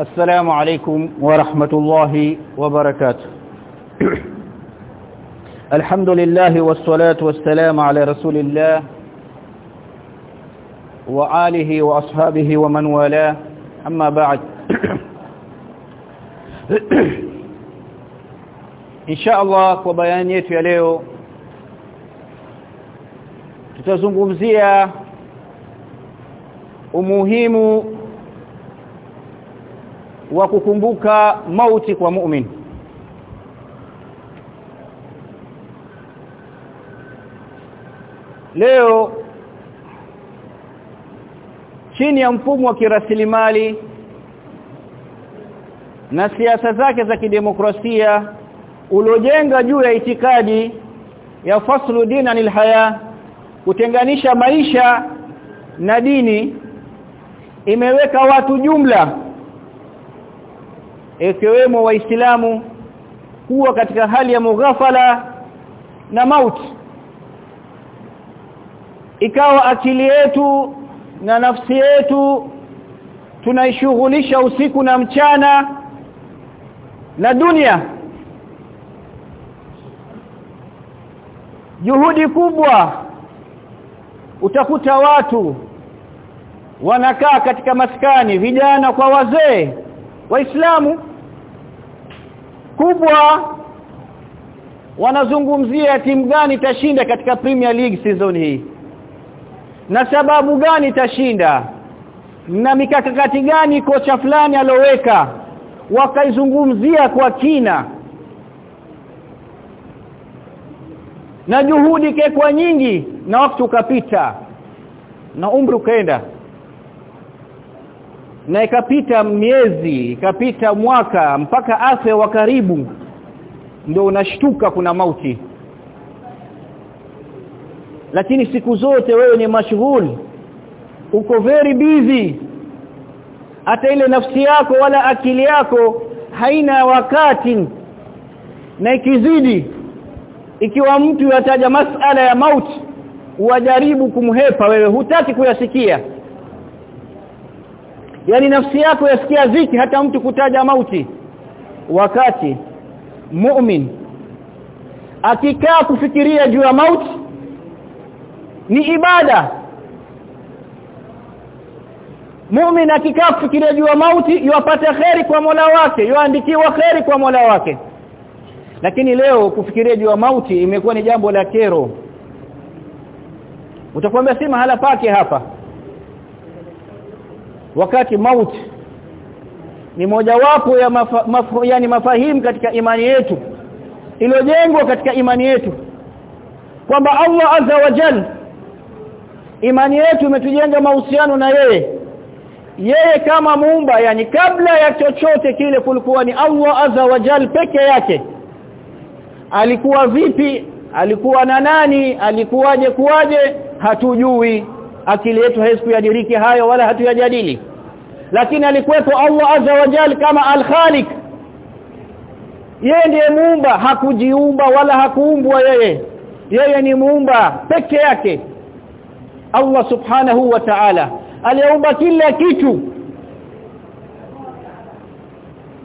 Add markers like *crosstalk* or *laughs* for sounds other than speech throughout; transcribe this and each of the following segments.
السلام عليكم ورحمة الله وبركاته. *clears throat* الحمد لله والصلاة والسلام على رسول الله وآله وأصحابه ومن والاه. أما بعد *clears throat* إن شاء الله kwa bayani yetu ya umuhimu wa kukumbuka mauti kwa mu'min. Leo chini ya mfumo wa kirasilimali na siasa zake za kidemokrasia uliojenga juu ya itikadi ya faslu dina anil haya kutenganisha maisha na dini imeweka watu jumla ikiwemo waislamu kuwa katika hali ya mughafala na mauti. Ikawa akili yetu na nafsi yetu tunaishughulisha usiku na mchana na dunia. Juhudi kubwa utakuta watu wanakaa katika maskani vijana kwa wazee waislamu kubwa wanazungumzia timu gani itashinda katika Premier League season hii? Na sababu gani itashinda? Na mikakati gani kocha fulani aloweka wakaizungumzia kwa kina? Na juhudi kekwa nyingi na wakati ukapita na umri ukaenda na ikapita miezi ikapita mwaka mpaka afya wa karibu ndio unashtuka kuna mauti. Lakini siku zote wewe ni mashughuli uko very busy. Hata ile nafsi yako wala akili yako haina wakati. Na ikizidi ikiwa mtu yataja masala ya mauti wajaribu kumhepa wewe hutaki kuyasikia yani nafsi yako yasikia ziki hata mtu kutaja mauti. Wakati mu'min akikaa kufikiria juu ya mauti ni ibada. Mu'min akikaa kufikiria juu ya mauti yuapata kheri kwa Mola wake yuandikiwa kheri kwa Mola wake. Lakini leo kufikiria juu ya mauti imekuwa ni jambo la kero. Utakwambia si mahala pake hapa wakati mauti ni mojawapo ya mafa, maf, yani mafahimu katika imani yetu iliyojengwa katika imani yetu kwamba Allah azza wa jalla imani yetu imetujenga mahusiano na yeye. Yeye kama muumba yani kabla ya chochote kile kulikuwa ni Allah azza wa jalla peke yake. Alikuwa vipi? Alikuwa na nani? Alikuwaje kuwaje? Hatujui akili yetu haiwezi kuyadiriki hayo wala hatuyajadili. Lakini alikuwepo Allah azza wa jalla kama al-khaliq. Yeye ndiye muumba. Hakujiumba wala hakuumbwa yeye. Yeye ni muumba peke yake. Allah subhanahu wa ta'ala aliumba kila kitu.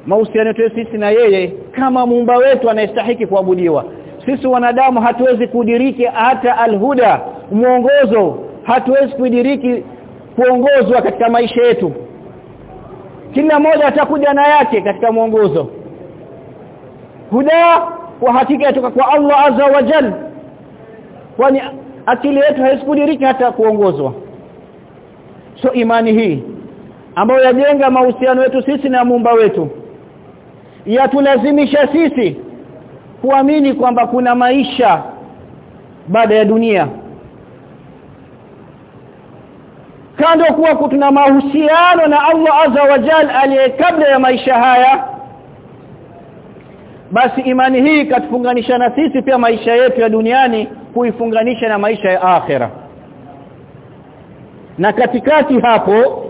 Mahusiano yetu sisi na yeye kama muumba wetu anayestahiki kuabudiwa. Sisi wanadamu hatuwezi kudiriki hata alhuda mwongozo hatuwezi kudiriki kuongozwa katika maisha yetu. Kila mmoja atakuja na yake katika mwongozo. Huda kwa hakika yatoka kwa Allah azza wa jalla kwani akili yetu haiwezi kudiriki hata kuongozwa. So imani hii ambayo yajenga mahusiano yetu sisi na muumba wetu yatulazimisha sisi kuamini kwamba kuna maisha baada ya dunia kando kuwa tuna mahusiano na Allah azza wa jal aliye kabla ya maisha haya basi imani hii katufunganisha na sisi pia maisha yetu ya duniani kuifunganisha na maisha ya akhera. Na katikati hapo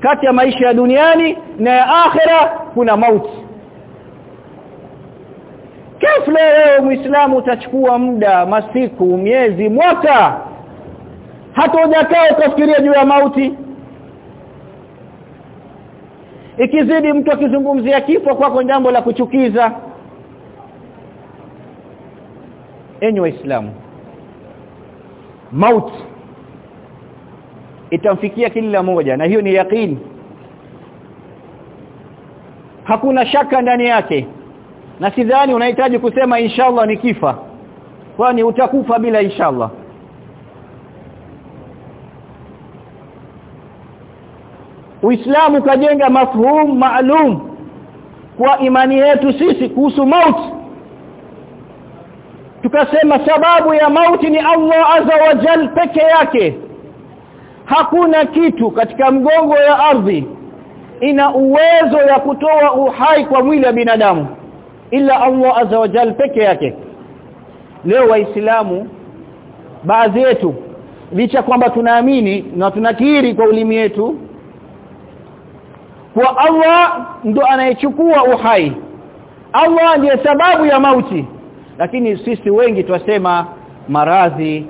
kati ya maisha ya duniani na ya akhera kuna mauti. Kafla wewe muislamu utachukua muda masiku miezi mwaka hata hujakaa ukafikiria juu ya mauti. Ikizidi mtu akizungumzia kifo kwako jambo la kuchukiza. Enyi waislamu mauti itamfikia kila moja na hiyo ni yakini hakuna shaka ndani yake na sidhani unahitaji kusema inshallah ni kifa kwani utakufa bila inshallah Uislamu kajenga mafhum maalum kwa imani yetu sisi kuhusu mauti. Tukasema sababu ya mauti ni Allah azza wa jal peke yake. Hakuna kitu katika mgongo ya ardhi ina uwezo ya kutoa uhai kwa mwili wa binadamu ila Allah azza wa jal peke yake. Leo waislamu baadhi yetu licha kwamba tunaamini na tunakiri kwa ulimi wetu kwa Allah ndo anayechukua uhai. Allah ndiye sababu ya mauti. Lakini sisi wengi twasema maradhi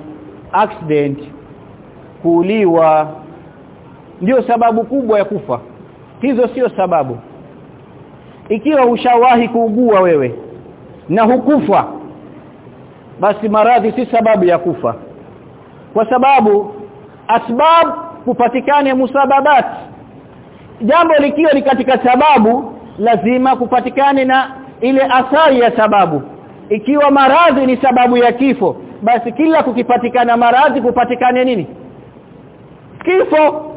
accident kuuliwa ndio sababu kubwa ya kufa. Hizo sio sababu. Ikiwa ushawahi kuugua wewe na hukufa basi maradhi si sababu ya kufa. Kwa sababu asbab kupatikane musababat jambo likiwa ni katika sababu lazima kupatikane na ile athari ya sababu. Ikiwa maradhi ni sababu ya kifo basi kila kukipatikana maradhi kupatikane nini? Kifo.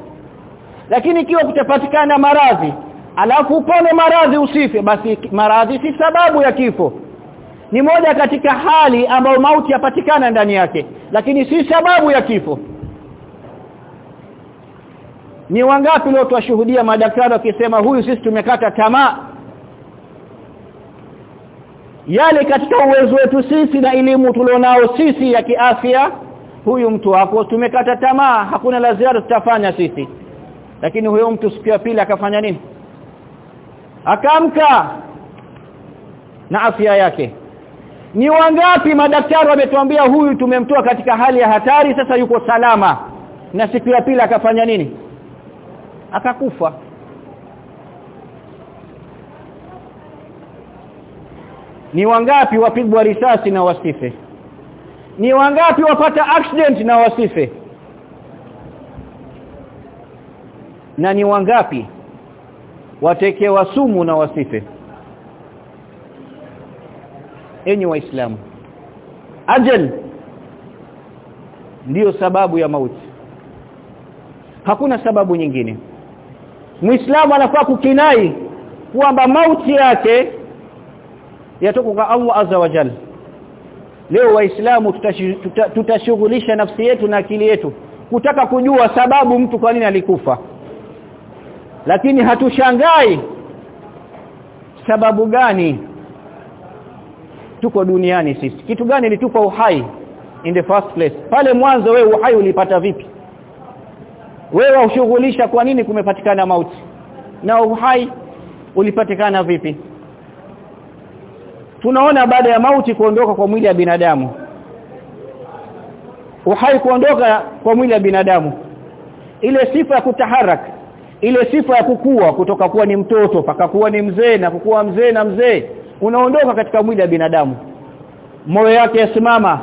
Lakini ikiwa kutapatikana maradhi alafu upone maradhi usife basi maradhi si sababu ya kifo. Ni moja katika hali ambayo mauti yapatikana ndani yake lakini si sababu ya kifo ni wangapi leo tuwashuhudia madaktari wakisema huyu sisi tumekata tamaa? Yale katika uwezo wetu sisi na elimu tulionao sisi ya kiafya huyu mtu hapo tumekata tamaa hakuna la ziada tutafanya sisi. Lakini huyo mtu siku ya pili akafanya nini? Akamka na afya yake. Ni wangapi madaktari wametuambia huyu tumemtoa katika hali ya hatari sasa yuko salama. Na siku ya pili akafanya nini akakufa. Ni wangapi wapigwa risasi na wasife? Ni wangapi wapata accident na wasife? Na ni wangapi watekewa sumu na wasife? Enyi waislamu ajal ndiyo sababu ya mauti. Hakuna sababu nyingine muislamu anafaa kukinai kwamba mauti yake yatoka kwa Allah azza wa jalla. Leo waislamu tutashughulisha tuta, nafsi yetu na akili yetu kutaka kujua sababu mtu kwa nini alikufa. Lakini hatushangai sababu gani tuko duniani sisi. Kitu gani ilitupa uhai in the first place? Pale mwanzo we uhai ulipata vipi wewe ushughulisha kwa nini kumepatikana mauti? Na uhai ulipatikana vipi? Tunaona baada ya mauti kuondoka kwa mwili ya binadamu. Uhai kuondoka kwa mwili ya binadamu. Ile sifa ya kutaharak ile sifa ya kukua kutoka kuwa ni mtoto paka kuwa ni mzee na kukua mzee na mzee unaondoka katika mwili ya binadamu. Moyo yake yasimama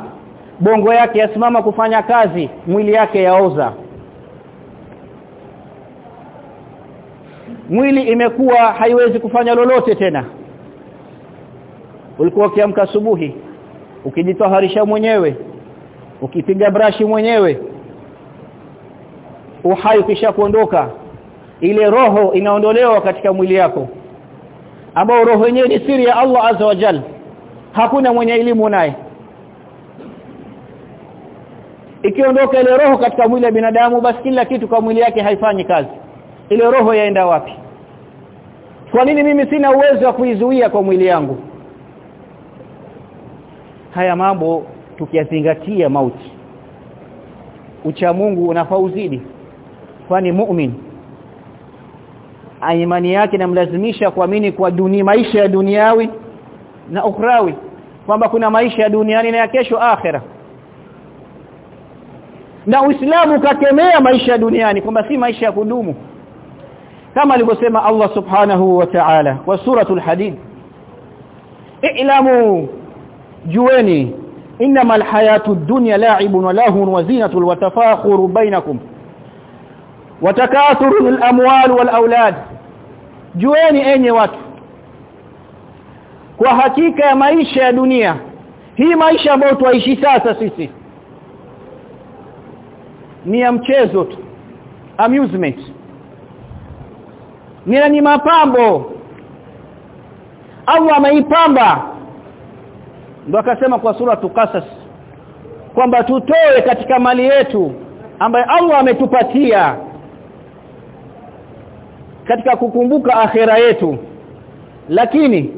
bongo yake yasimama kufanya kazi mwili yake yaoza mwili imekuwa haiwezi kufanya lolote tena. Ulikuwa ukiamka asubuhi ukijitaharisha mwenyewe ukipiga brashi mwenyewe uhai kisha kuondoka ile roho inaondolewa katika mwili yako ambao roho yenyewe ni siri ya Allah azza wa jal. Hakuna mwenye elimu naye. Ikiondoka ile roho katika mwili wa binadamu basi kila kitu kwa mwili yake haifanyi kazi ile roho yaenda wapi? Kwa nini mimi sina uwezo wa kuizuia kwa mwili yangu? Haya mambo tukiyazingatia mauti. Ucha Mungu unafauzidi kwani mu'min imani yake namlazimisha kuamini kwa dunia maisha ya duniawi na ukhrawi. Kwamba kuna maisha ya duniani na ya kesho akhera. Na Uislamu ukakemea maisha ya duniani kwamba si maisha ya kudumu kama alivyosema Allah subhanahu wa ta'ala kwa suratul hadid i'lamu jueni innamal hayatud ad-dunya la'ibun wa lahun wa zinatun wa tafakhuru bainakum wa takathurun al-amwal wal aulad jueni enye watu kwa hakika ya maisha ya dunia hii maisha ambayo tuishi sasa sisi ni ya mchezo tu amusement ni ni mapambo. Allah ameipamba. Ndio akasema kwa sura tukasas kwamba tutoe katika mali yetu ambaye Allah ametupatia katika kukumbuka akhera yetu. Lakini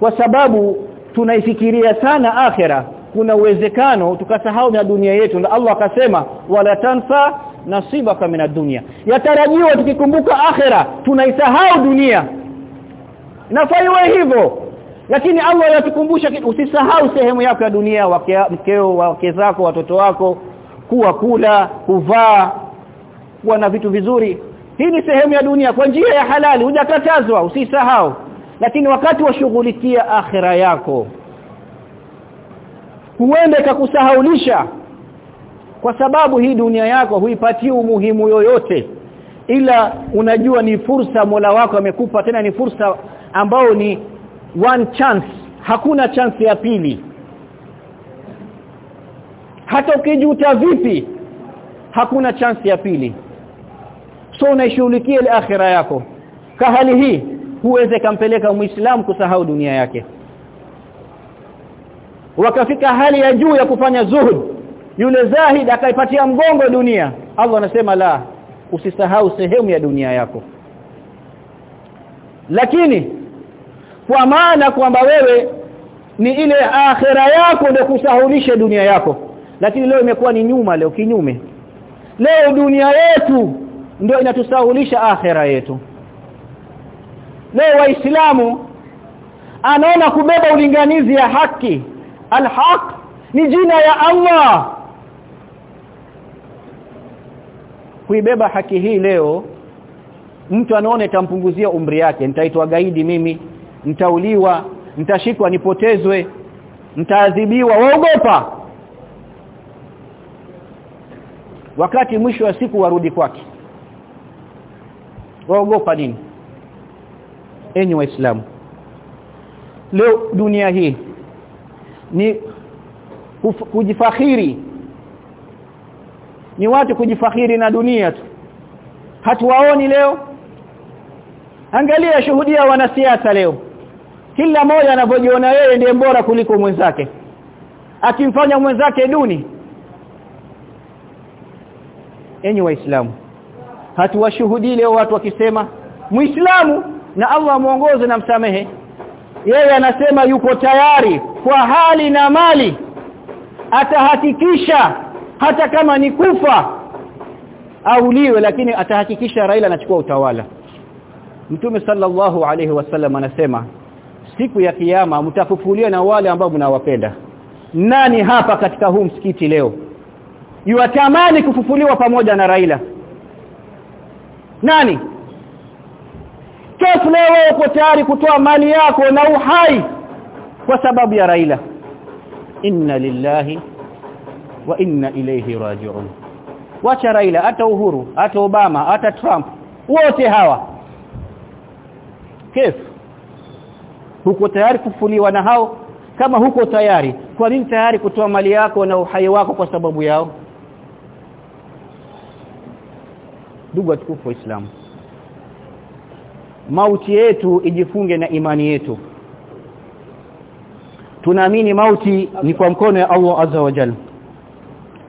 kwa sababu tunaifikiria sana akhera kuna uwezekano tukasahau na dunia yetu. Na Allah akasema wala tansa nasibaka mina dunia. Yatarajiwa tukikumbuka akhera tunaisahau dunia. Nafaiwe hivyo. Lakini Allah yatukumbusha usisahau sehemu yako ya dunia wake, mkeo wake zako watoto wako kuwa kula kuvaa kuwa na vitu vizuri. Hii ni sehemu ya dunia kwa njia ya halali hujakatazwa usisahau. Lakini wakati washughulikia akhera yako huende kakusahaulisha kwa sababu hii dunia yako huipatii umuhimu yoyote. Ila unajua ni fursa Mola wako amekupa tena ni fursa ambao ni one chance. Hakuna chance ya pili. Hata ukijuta vipi hakuna chance ya pili. So unaishughulikia akhira yako. Kwa hali hii huweze kampeleka muislamu kusahau dunia yake. Wakafika hali ya juu ya kufanya zuhud yule zahid akaipatia mgongo dunia. Allah anasema la usisahau sehemu ya dunia yako. Lakini kwa maana kwamba wewe ni ile akhira yako ndio kusahulisha dunia yako. Lakini leo imekuwa ni nyuma leo kinyume. Leo dunia yetu ndio inatusahulisha akhira yetu. Leo waislamu anaona kubeba ulinganizi ya haki. Alhaq ni jina ya Allah kuibeba haki hii leo mtu anaona itampunguzia umri yake. Nitaitwa gaidi mimi nitauliwa nitashikwa nipotezwe nitaadhibiwa. Waogopa. Wakati mwisho wa siku warudi kwake. Waogopa nini? Enyi waislamu leo dunia hii ni kujifakhiri ni watu kujifakhiri na dunia tu. Hatuwaoni leo. Angalia shuhudia wanasiasa leo. Kila mmoja anavyojiona yeye ndiye bora kuliko mwenzake. Akimfanya mwenzake duni. Enyi waislamu hatuwashuhudii leo watu wakisema muislamu na Allah muongoze na msamehe. Yeye anasema yuko tayari kwa hali na mali. Atahakikisha hata kama ni kufa auliwe lakini atahakikisha Raila anachukua utawala. Mtume sallallahu alaihi wasallam anasema siku ya kiyama mtafufuliwa na wale ambao mnawapenda. Nani hapa katika huu msikiti leo? Yuatamani kufufuliwa pamoja na Raila. Nani? Kesho leo uko tayari kutoa mali yako na uhai kwa sababu ya Raila. Inna lillahi wa inna ilayhi raji'un. Wacha Raila hata Uhuru hata Obama hata Trump wote hawa. Kefu huko tayari kufuliwa na hao? Kama huko tayari kwa nini tayari kutoa mali yako na uhai wako kwa sababu yao? Ndugu atukufu waislamu mauti yetu ijifunge na imani yetu. Tunaamini mauti ni kwa mkono ya Allah azza wa jalla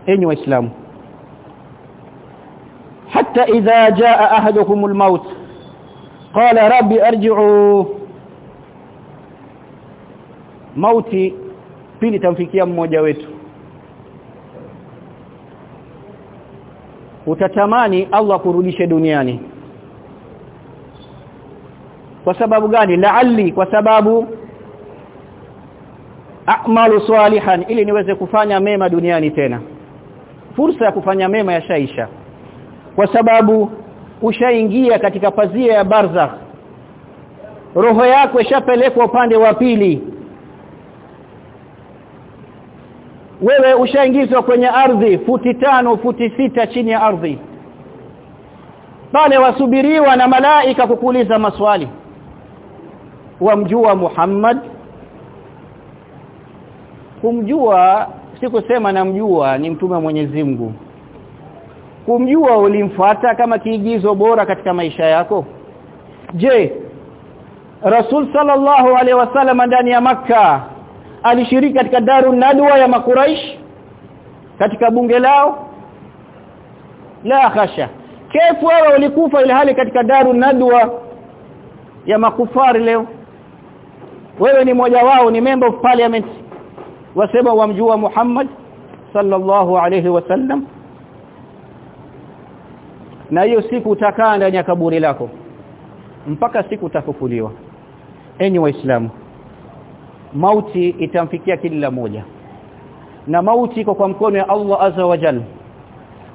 enyi waislamu. Hata idha jaa ahadukum almaut qala rabbi arji'u. Mauti pili tamfikia mmoja wetu. Utatamani Allah kurudishe duniani. Kwa sababu gani? La'alli kwa sababu a'malu salihan ili niweze kufanya mema duniani tena fursa ya kufanya mema yashaisha. Kwa sababu ushaingia katika pazia ya barzakh. Roho yako ishapelekwa upande wa pili. Wewe ushaingizwa kwenye ardhi futi tano futi sita chini ya ardhi. Pale wasubiriwa na malaika kukuuliza maswali. Wamjua Muhammad? Kumjua sikusema namjua ni mtume wa Mwenyezi Mungu. Kumjua ulimfuata kama kiigizo bora katika maisha yako? Je Rasul sallallahu alaihi wasallam ndani ya maka alishiriki katika daru nadwa ya makuraish? Katika bunge lao? La khasha kefu wewe ulikufa ile hali katika daru nadwa ya makufari leo. Wewe ni mmoja wao ni member of parliament wasema wamjua Muhammad sallallahu alayhi wasallam na hiyo siku utakaa ndani ya kaburi lako mpaka siku utafufuliwa enyi waislamu mauti itamfikia kila moja na mauti iko kwa mkono ya Allah azza wa jalla.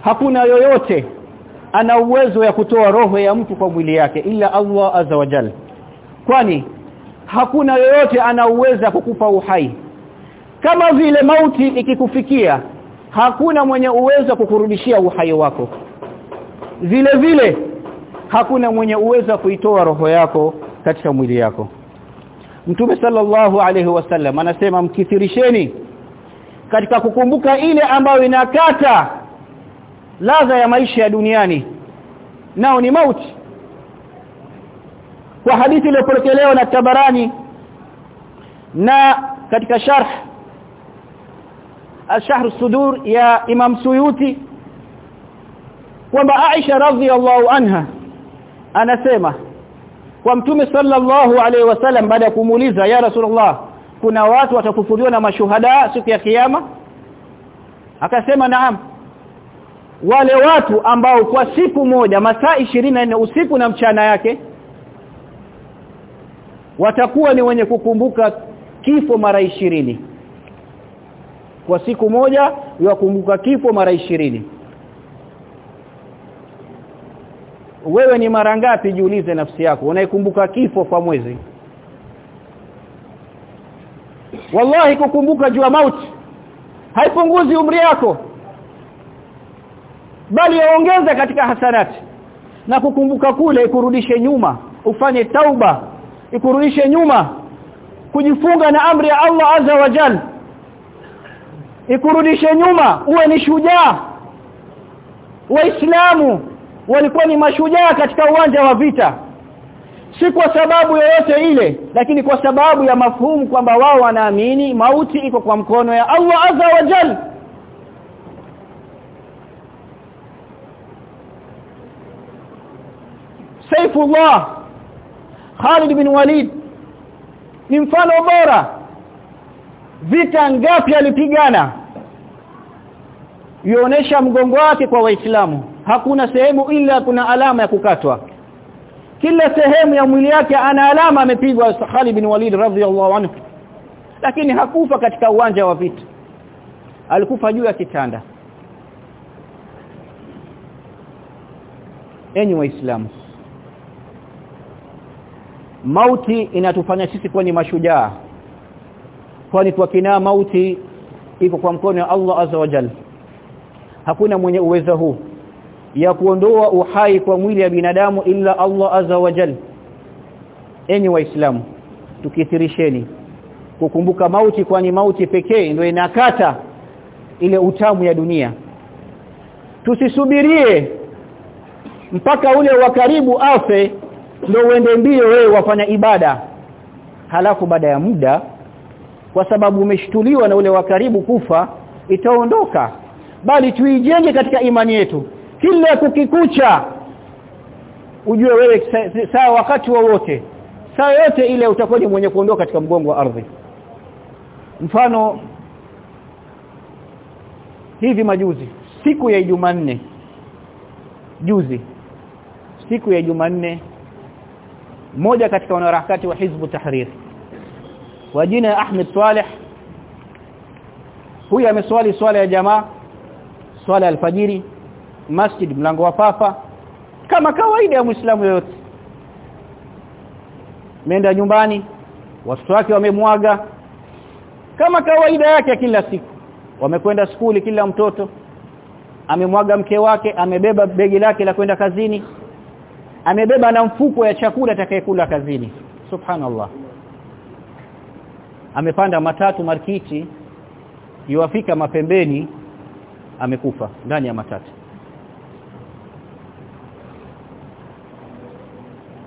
Hakuna yoyote ana uwezo ya kutoa roho ya mtu kwa mwili yake ila Allah azza wa jalla. Kwani hakuna yoyote ana uwezo kukupa uhai kama vile mauti ikikufikia hakuna mwenye uwezo wa kukurudishia uhai wako. Vile vile hakuna mwenye uwezo wa kuitoa roho yako katika mwili yako. Mtume sallallahu alaihi wasallam anasema mkithirisheni katika kukumbuka ile ambayo inakata ladha ya maisha ya duniani. Nao ni mauti. Kwa hadithi iliyopokelewa na Tabarani na katika sharh al-shahr sudur ya Imam Suyuti kwamba Aisha radhiallahu anha anasema kwa mtume sallallahu alaihi wasallam baada ya kumuuliza ya rasulullah kuna watu watakufuriwa na mashuhada siku ya kiyama akasema naam wale watu ambao kwa siku moja masaa 24 usiku na mchana yake watakuwa ni wenye kukumbuka kifo mara ishirini kwa siku moja yakumbuka kifo mara ishirini. Wewe ni mara ngapi jiulize nafsi yako unaikumbuka kifo kwa mwezi? Wallahi kukumbuka jua mauti haipunguzi umri yako bali yaongeza katika hasanati. Na kukumbuka kule ikurudishe nyuma ufanye tauba ikurudishe nyuma kujifunga na amri ya Allah azza wa jalla ikurudishe nyuma uwe ni shujaa. Waislamu walikuwa ni mashujaa katika uwanja wa vita. Si kwa sababu yoyote ile lakini kwa sababu ya mafhumu kwamba wao wanaamini mauti iko kwa mkono ya Allah azza wa jal. Saifullah Khalid bin Walid ni mfano bora vita ngapi alipigana? Yuonesha mgongo wake kwa waislamu. Hakuna sehemu ila kuna alama ya kukatwa. Kila sehemu ya mwili yake ana alama amepigwa Khalid bin Walid radhiyallahu anhu. Lakini hakufa katika uwanja wa vita. Alikufa juu ya kitanda. Enyi waislamu. Mauti inatufanya sisi kuwa ni mashujaa kwani kwa kina mauti? Iko kwa mkono wa Allah azza wa jalla. Hakuna mwenye uwezo huu ya kuondoa uhai kwa mwili ya binadamu ila Allah azza wa jalla. Enyi waislamu tukithirisheni kukumbuka mauti kwani mauti pekee ndio inakata ile utamu ya dunia. Tusisubirie mpaka ule wa karibu afe ndio uende mbio wewe wafanya ibada. Halafu baada ya muda kwa sababu umeshtuliwa na ule wa karibu kufa itaondoka. Bali tuijenge katika imani yetu. Kila kukikucha ujue wewe saa wakati wowote saa yote ile utakuwa ni mwenye kuondoka katika mgongo wa ardhi. Mfano hivi majuzi siku ya Jumanne juzi siku ya Jumanne moja katika wanaharakati wa Hizbu Tahrir wa jina ya Ahmed Saleh. Huyu ameswali swala ya jamaa swala alfajiri masjid mlango wa papa kama kawaida ya Muislamu yote Menda nyumbani watoto wake wamemwaga kama kawaida yake kila siku. Wamekwenda skuli kila mtoto amemwaga mke wake amebeba begi lake la kwenda kazini amebeba na mfuko ya chakula atakayekula kazini. Subhanallah amepanda matatu markiti yuafika mapembeni amekufa ndani ya matatu.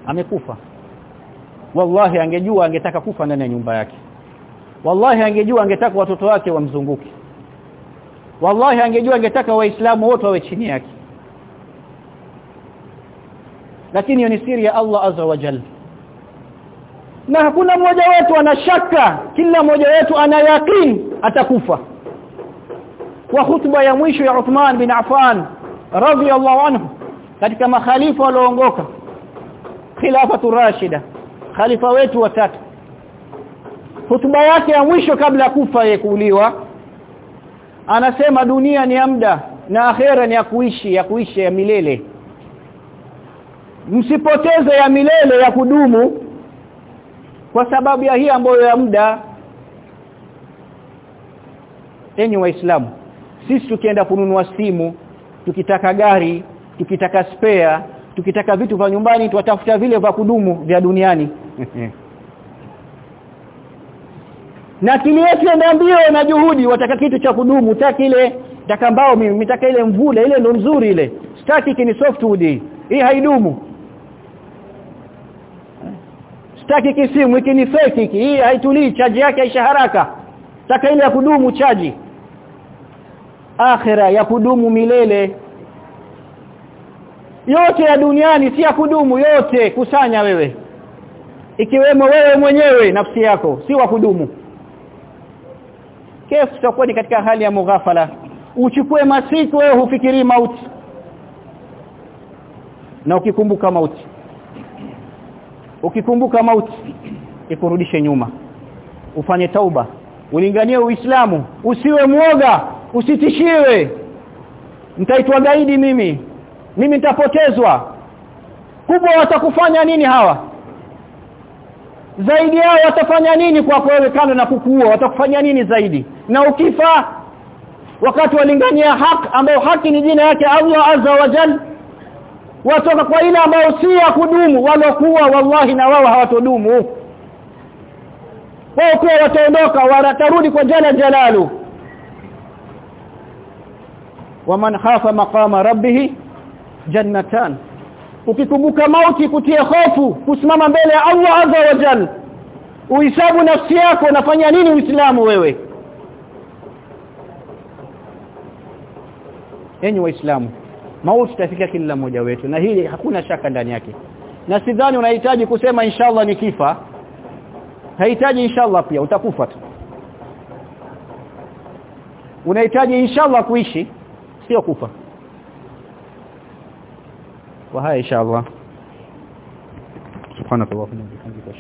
Amekufa. Wallahi angejua angetaka kufa ndani ya nyumba yake. Wallahi angejua angetaka watoto wake wamzunguke. Wallahi angejua angetaka waislamu wote wawe chini yake. Lakini hiyo ni siri ya Allah azza wa jalla na hakuna mmoja wetu ana shaka kila mmoja wetu ana yakin atakufa. Kwa hutuba ya mwisho ya Uthman bin Affan radhiyallahu anhu katika makhalifa walioongoka khilafatu rashida khalifa wetu watatu hutuba yake ya mwisho kabla kufa yeye kuuliwa anasema dunia ni ya muda na akhera ni ya kuishi ya kuishi ya milele. Msipoteze ya milele ya kudumu kwa sababu ya hii ambayo ya muda. Enyi waislamu sisi tukienda kununua simu tukitaka gari tukitaka spare tukitaka vitu vya nyumbani tuwatafuta vile vya kudumu vya duniani. *laughs* Na akili yetu ndio mbio na juhudi wataka kitu cha kudumu taka ile taka mbao mimi nitaka ile mvule ile ndo nzuri ile. Sitaki kini softwood hii haidumu sitaki kisimu hiki ni fake hiki. Hii haitulii chaji yake haisha haraka. Taka ile ya kudumu chaji. Akhira ya kudumu milele. Yote ya duniani si ya kudumu yote kusanya wewe. Ikiwemo wewe mwenyewe nafsi yako si wa kudumu. Kesi tutakuwa ni katika hali ya mughafala. Uchukue masiku wewe hufikiri mauti. Na ukikumbuka mauti ukikumbuka mauti ikurudishe nyuma. Ufanye tauba. Ulinganie uislamu. Usiwe muoga usitishiwe. Nitaitwa gaidi mimi. Mimi nitapotezwa. Kubwa watakufanya nini hawa? Zaidi yao watafanya nini kwa wewe kando na kukuua? Watakufanya nini zaidi? Na ukifa wakati walingania haki ambayo haki ni jina yake Allah azza wa jal watoka kwa ile ambayo si ya kudumu walokuwa wallahi na wao hawatodumu. Wao kwa wataondoka watarudi kwa jala jalalu. Waman khafa maqama rabbih jannatan. Ukikumbuka mauti kutia hofu kusimama mbele ya Allah azza wa jal. Uhisabu nafsi yako unafanya nini uislamu wewe? Enyi waislamu mauti tafika kila mmoja wetu na hili hakuna shaka ndani yake. Na sidhani unahitaji kusema inshallah nikifa. Hahitaji inshallah pia utakufa tu. Unahitaji inshallah kuishi sio kufa. Wa haya inshallah. Subhanallahi wa bihamdika